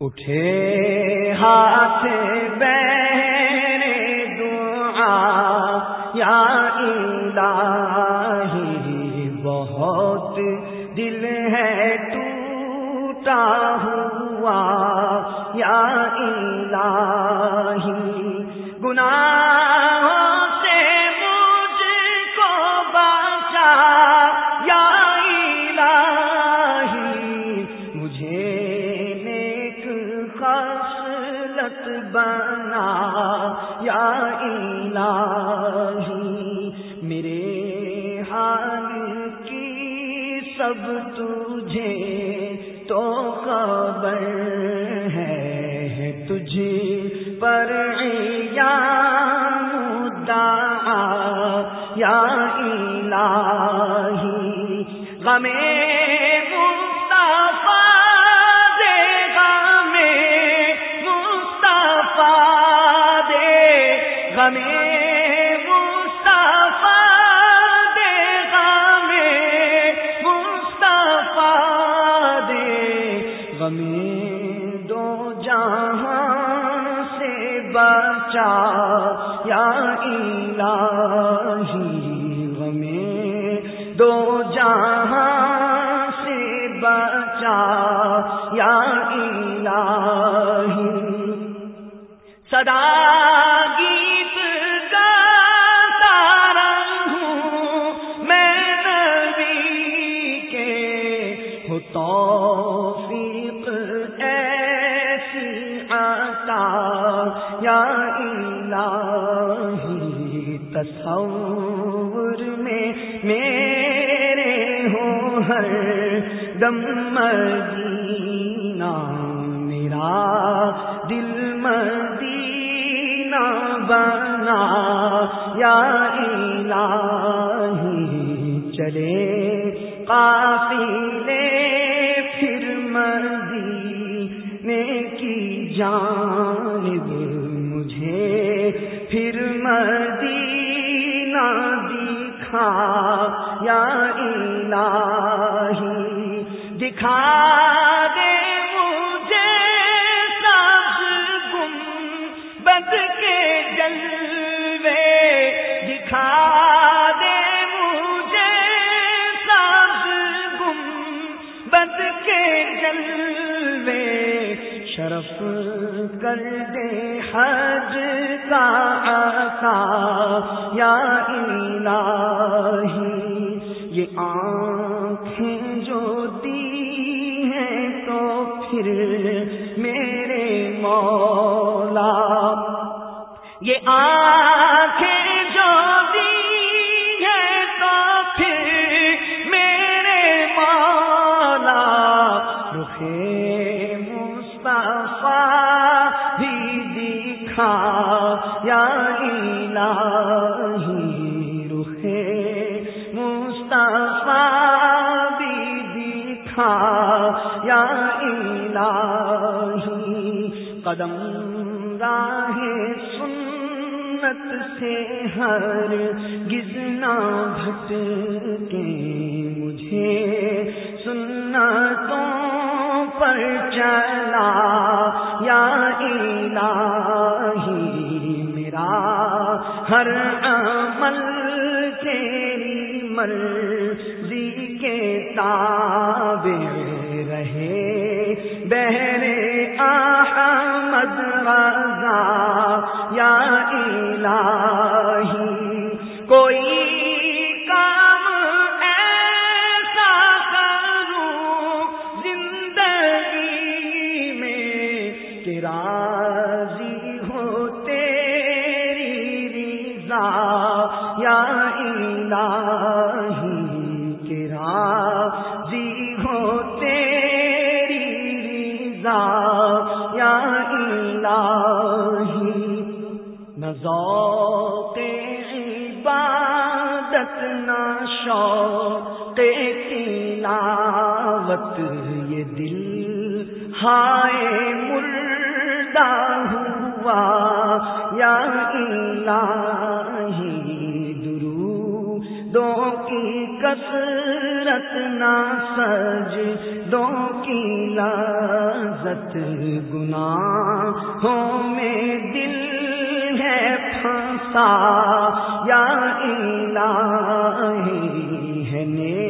اٹھے ہاتھ بین دعا یا الہی بہت دل ہے ٹوٹا ہوا یا الہی گناہ یا الہی میرے حال کی سب تجھے تو خبر ہے تجھے پر یا مدعا یا الہی غمیں کے ہوتا یا الہی تصور میں میرے ہو ہر دم مدینہ، میرا دل مدینہ بنا، یا الہی چلے قافلے جانب مجھے پھر مدینہ دکھا یا الہی دکھا کا یا الہی یہ آنکھیں جو دی ہیں تو پھر میرے مولا یہ آنکھ یا الہی، قدم راہ سنت سے ہر گزنا بھٹ کے مجھے سننا تو پر چلا، یا الہی، میرا ہر عمل تیری مرضی کے تابع رہے۔ بہرے آحمد رضا یا الہی کوئی الہی نظوق عبادت نہ شوق تلاوت یہ دل ہائے مردہ ہوا یا الہی کثرت نہ سج دو کی لذت گناہ ہو میں دل ہے پھنسا، یا الہی ہے نیک۔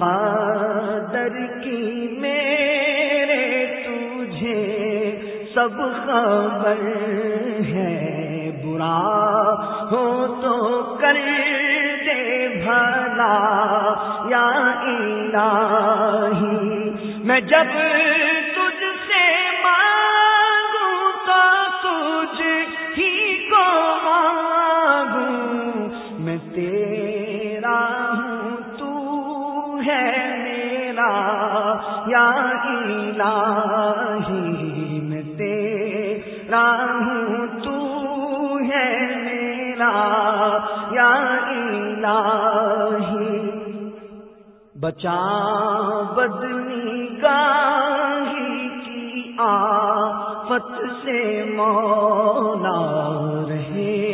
مقادر کی میرے تجھے سب خبر ہے۔ برا ہو تو کر دے بھلا، یا الہی، میں جب الہی میں تیرا ہوں، تو ہے میرا یا الہی۔ بچا بدنی گاہی کی آفت سے مولا رہے۔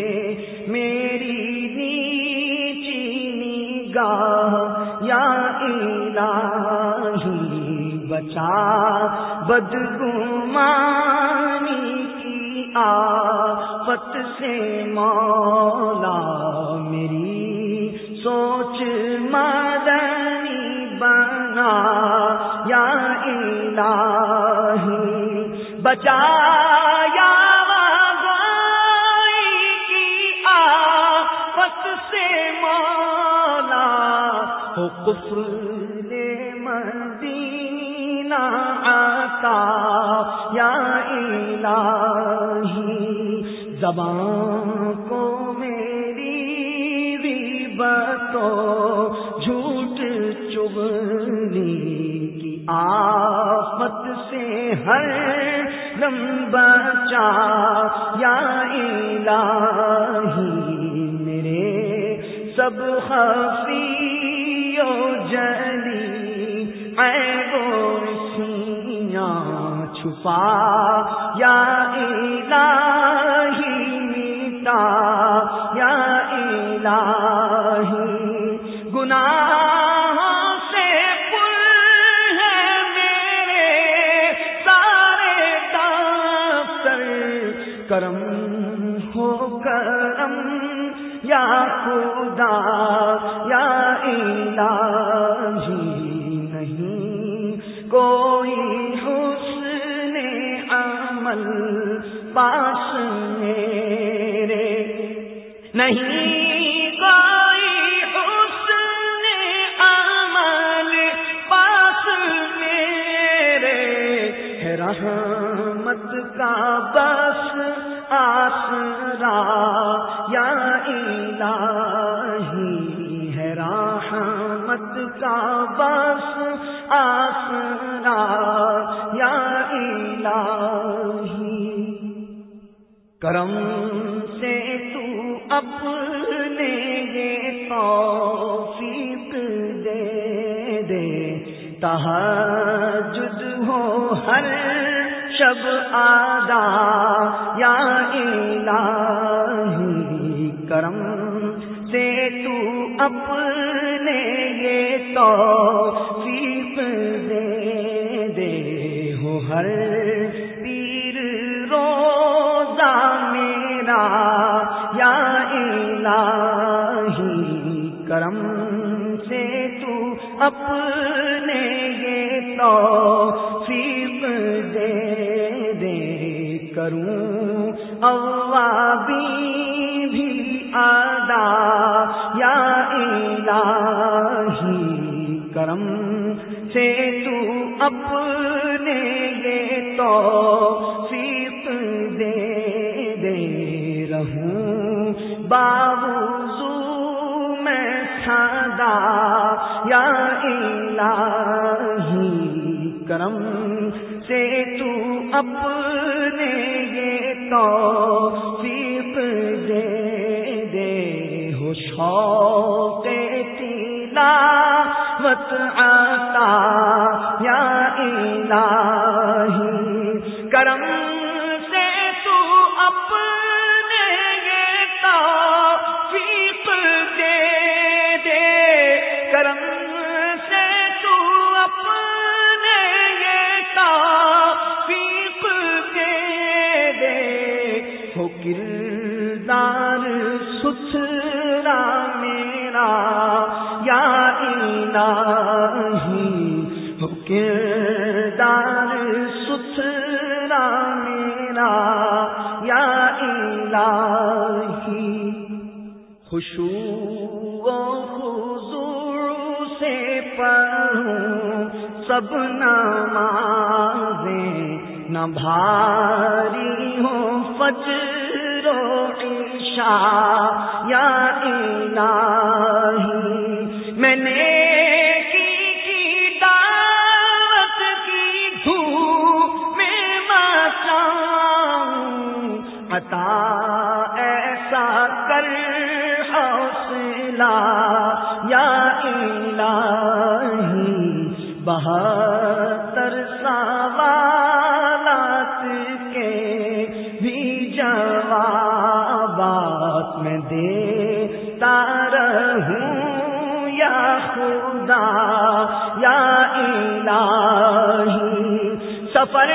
بچا بدگمانی کی آفت سے مولا میری سوچ مدنی بنا، یا الہی بچا سے مولا کفر زبان کو میری بھی بتو جھوٹ چبنی کی آفت سے ہر دم بچا یا الہی میرے سب خفی جلی اے چھپا یا خدا یا الہی نہیں۔ کوئی حسن عمل پاس میرے نہیں۔ کرم سے تو اپنے یہ توفیق دے دے۔ تحجد ہو ہر شب آدا یا الہی، کرم سے تو اپنے یہ توفیق دے دے۔ ہو ہر اپنے یہ تو دے دے کروں۔ اوابی بھی ادا یا الہی کرم سے تو اپنے یہ تو سیپ دے دے رہوں۔ بابو یا الہی کرم سے تو اپنے یہ تو سیپ دے دے، ہو شوق تلاوت آتا یا الہی کرم سب نمازیں نہ بھاری ہو فجر و عشاء یا الہی میں نے بہتر سوالات کے بھی جوابات میں دیتا رہوں، یا خدا، یا الہی۔ سفر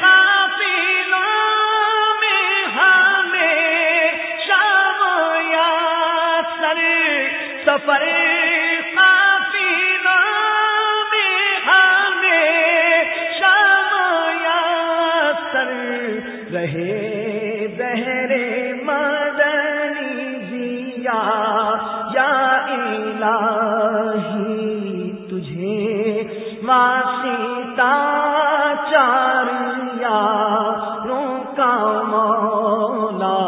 قافلوں سفر دیا یا الہی، تجھے واسطہ چار یا کا مولا،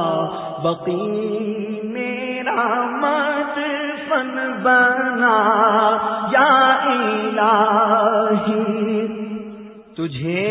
بقی میرا مد فن بنا، یا الہی، تجھے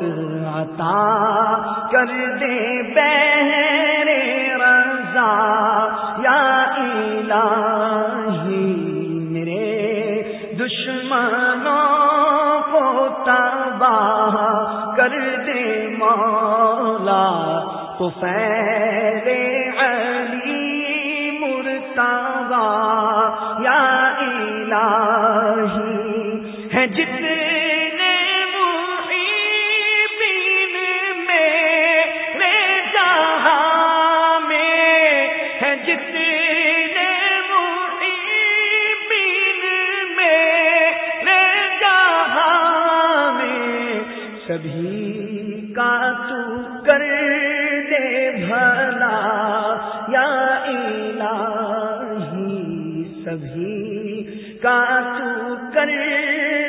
دولت عطا کر دے بہر رضا۔ یا الہی، میرے دشمنوں کو تباہ کر دے مولا۔ تو فیض سبھی کا تو کر دے بھلا یا الہی سبھی کا تو کر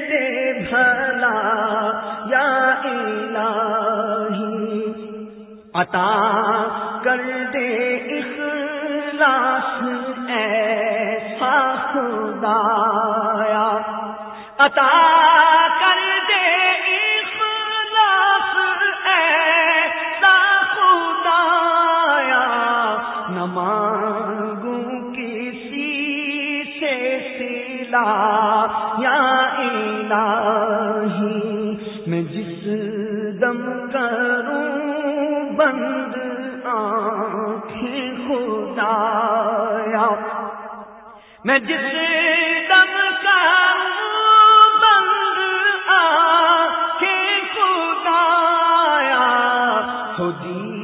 دے بھلا یا الہی عطا کر دے خدایا عطا میں جس دم کا بند آ کے خدایا خودی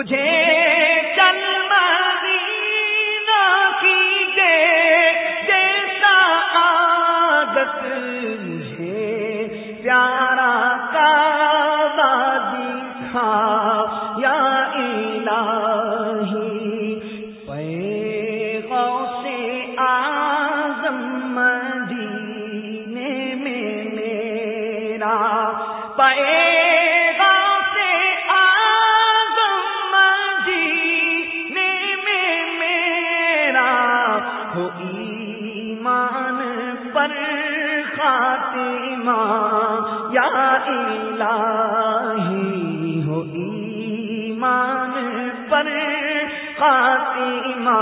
مجھے خاتمہ، یا الہی ہو ایمان پر خاتمہ،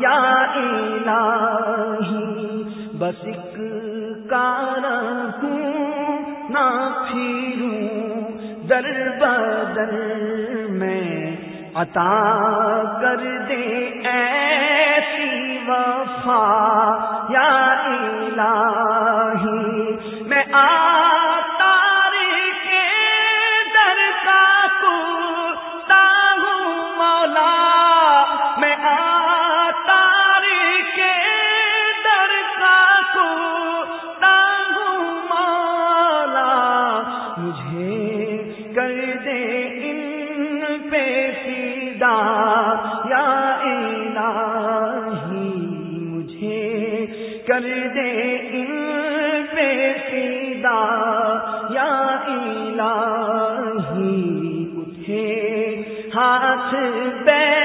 یا الہی بس ایک ہوں، نہ پھروں، در بدر میں عطا کر دے ایسی وفا یا الہی میں آ ساتھ بے